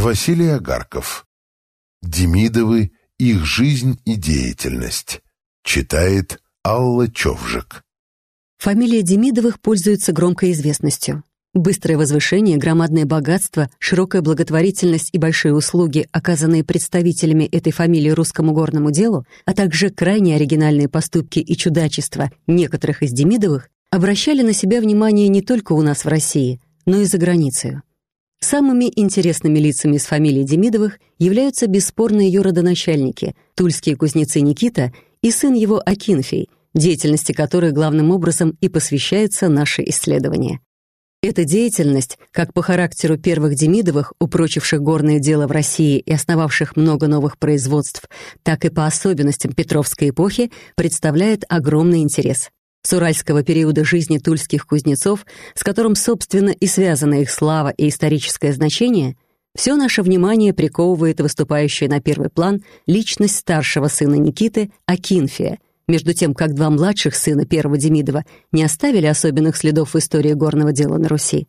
Василий Агарков. Демидовы. Их жизнь и деятельность. Читает Алла Човжик. Фамилия Демидовых пользуется громкой известностью. Быстрое возвышение, громадное богатство, широкая благотворительность и большие услуги, оказанные представителями этой фамилии русскому горному делу, а также крайне оригинальные поступки и чудачества некоторых из Демидовых обращали на себя внимание не только у нас в России, но и за границей. Самыми интересными лицами из фамилии Демидовых являются бесспорно ее родоначальники, тульские кузнецы Никита и сын его Акинфий, деятельности которых главным образом и посвящается наше исследование. Эта деятельность, как по характеру первых Демидовых, упрочивших горное дело в России и основавших много новых производств, так и по особенностям Петровской эпохи, представляет огромный интерес с уральского периода жизни тульских кузнецов, с которым, собственно, и связана их слава и историческое значение, все наше внимание приковывает выступающая на первый план личность старшего сына Никиты Акинфия, между тем как два младших сына первого Демидова не оставили особенных следов в истории горного дела на Руси.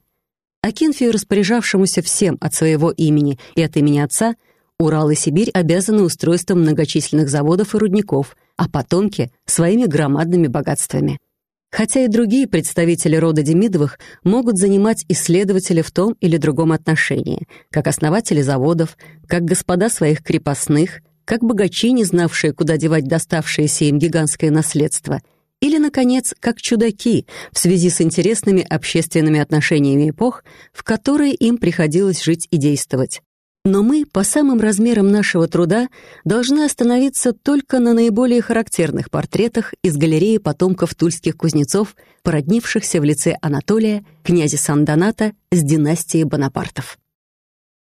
Акинфию, распоряжавшемуся всем от своего имени и от имени отца, Урал и Сибирь обязаны устройством многочисленных заводов и рудников, а потомки — своими громадными богатствами. Хотя и другие представители рода Демидовых могут занимать исследователя в том или другом отношении, как основатели заводов, как господа своих крепостных, как богачи, не знавшие, куда девать доставшееся им гигантское наследство, или, наконец, как чудаки в связи с интересными общественными отношениями эпох, в которые им приходилось жить и действовать. Но мы, по самым размерам нашего труда, должны остановиться только на наиболее характерных портретах из галереи потомков тульских кузнецов, породнившихся в лице Анатолия, князя Сан-Доната с династией Бонапартов.